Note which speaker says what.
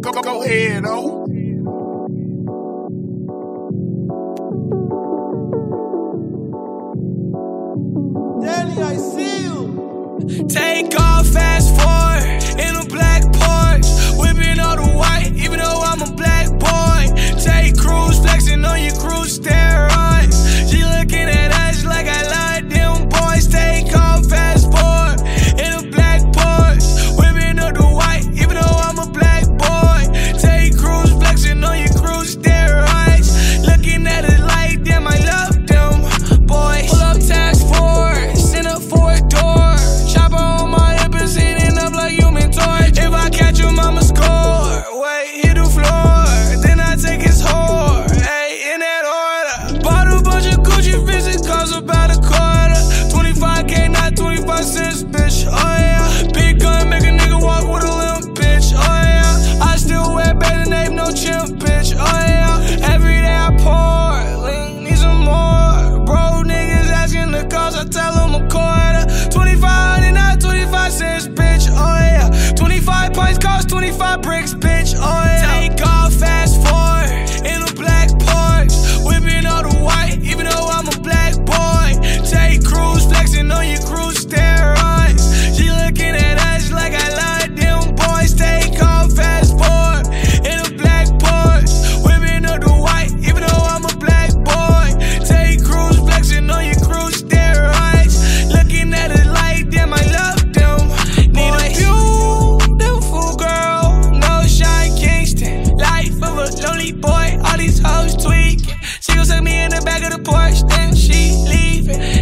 Speaker 1: Go, go, go ahead, oh.
Speaker 2: Daddy, I see you.
Speaker 3: Take off, fast forward in a black. hoes tweaking. She gon' suck me in the back of the porch, then she leaving.